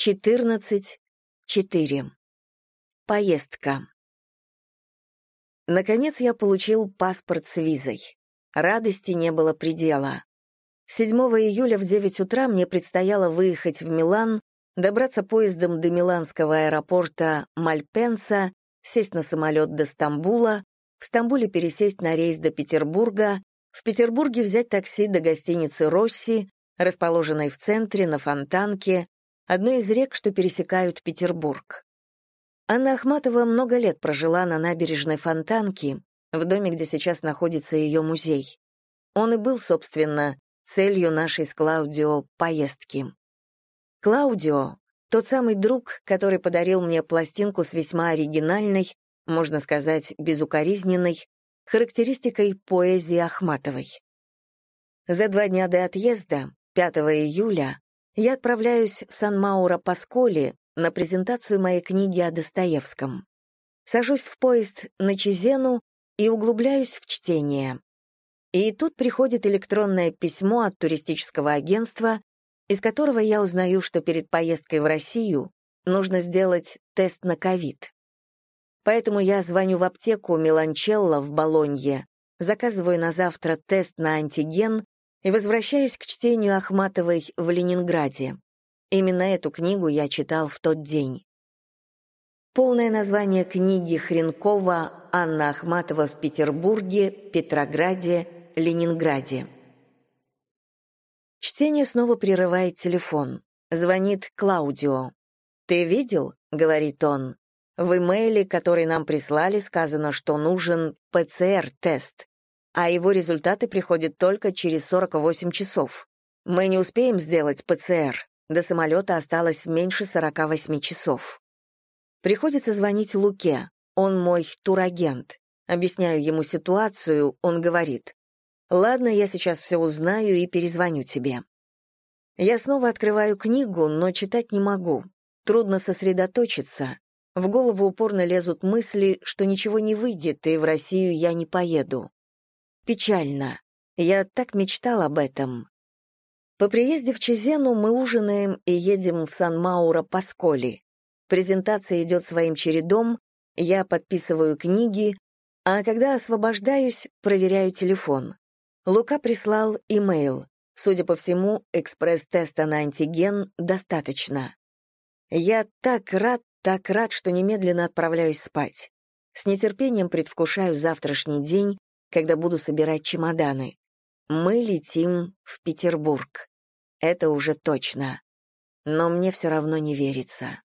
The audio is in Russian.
14.4. Поездка. Наконец я получил паспорт с визой. Радости не было предела. 7 июля в 9 утра мне предстояло выехать в Милан, добраться поездом до миланского аэропорта Мальпенса, сесть на самолет до Стамбула, в Стамбуле пересесть на рейс до Петербурга, в Петербурге взять такси до гостиницы «Росси», расположенной в центре, на Фонтанке, одной из рек, что пересекают Петербург. Анна Ахматова много лет прожила на набережной Фонтанки, в доме, где сейчас находится ее музей. Он и был, собственно, целью нашей с Клаудио поездки. Клаудио — тот самый друг, который подарил мне пластинку с весьма оригинальной, можно сказать, безукоризненной, характеристикой поэзии Ахматовой. За два дня до отъезда, 5 июля, я отправляюсь в Сан-Мауро-Пасколи на презентацию моей книги о Достоевском. Сажусь в поезд на Чизену и углубляюсь в чтение. И тут приходит электронное письмо от туристического агентства, из которого я узнаю, что перед поездкой в Россию нужно сделать тест на ковид. Поэтому я звоню в аптеку Меланчелло в Болонье, заказываю на завтра тест на антиген и возвращаюсь к чтению Ахматовой в Ленинграде. Именно эту книгу я читал в тот день. Полное название книги Хренкова «Анна Ахматова в Петербурге, Петрограде, Ленинграде». Чтение снова прерывает телефон. Звонит Клаудио. «Ты видел?» — говорит он. «В имейле, который нам прислали, сказано, что нужен ПЦР-тест а его результаты приходят только через 48 часов. Мы не успеем сделать ПЦР. До самолета осталось меньше 48 часов. Приходится звонить Луке. Он мой турагент. Объясняю ему ситуацию, он говорит. «Ладно, я сейчас все узнаю и перезвоню тебе». Я снова открываю книгу, но читать не могу. Трудно сосредоточиться. В голову упорно лезут мысли, что ничего не выйдет, и в Россию я не поеду. Печально. Я так мечтал об этом. По приезде в Чезену мы ужинаем и едем в Сан-Мауро-Пасколи. Презентация идет своим чередом, я подписываю книги, а когда освобождаюсь, проверяю телефон. Лука прислал имейл. Судя по всему, экспресс-теста на антиген достаточно. Я так рад, так рад, что немедленно отправляюсь спать. С нетерпением предвкушаю завтрашний день, когда буду собирать чемоданы. Мы летим в Петербург. Это уже точно. Но мне все равно не верится.